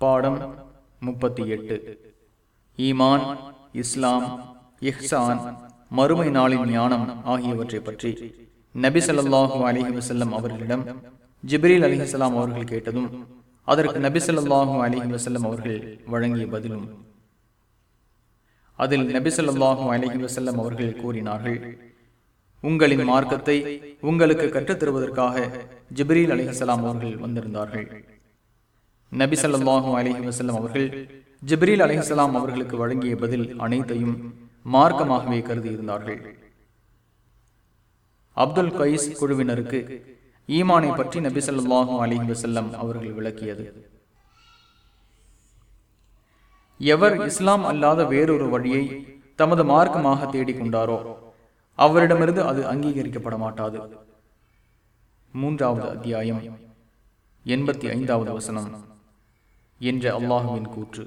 பாடம் முப்பத்தி எட்டு. ஈமான் இஸ்லாம் இஹ்சான் மறுமை நாளின் ஞானம் ஆகியவற்றை பற்றி நபி ஸல்லல்லாஹு அலைஹி அவர்களிடம் ஜிப்ரீல் அலிஹசலாம் அவர்கள் கேட்டதும் அதற்கு நபி ஸல்லல்லாஹு அலைஹி அவர்கள் வழங்கிய பதிலும். அதில் நபி ஸல்லல்லாஹு அலைஹி வஸல்லம் அவர்கள் கூறினார்கள் உங்களின் மார்க்கத்தை உங்களுக்கு கற்றுத் தருவதற்காக ஜிப்ரீல் அலிஹசலாம் அவர்கள் வந்திருந்தார்கள். நபி சல்லாஹூ அலஹி வஸல்லம் அவர்கள் ஜிப்ரீல் அலைஹிஸ்ஸலாம் அவர்களுக்கு வழங்கிய பதில் அனைத்தையும் மார்க்கமாகவே கருதி இருந்தார்கள் அப்துல் கைஸ் குழுவினருக்கு ஈமானை பற்றி நபி ஸல்லல்லாஹு அலிஹி வசல்லம் அவர்கள் விளக்கியது. எவர் இஸ்லாம் அல்லாத வேறொரு வழியை தமது மார்க்கமாக தேடிக்கொண்டாரோ அவரிடமிருந்து அது அங்கீகரிக்கப்பட மாட்டாது. மூன்றாவது அத்தியாயம் எண்பத்தி ஐந்தாவது வசனம். என்ற அல்லாஹுவின் கூற்று.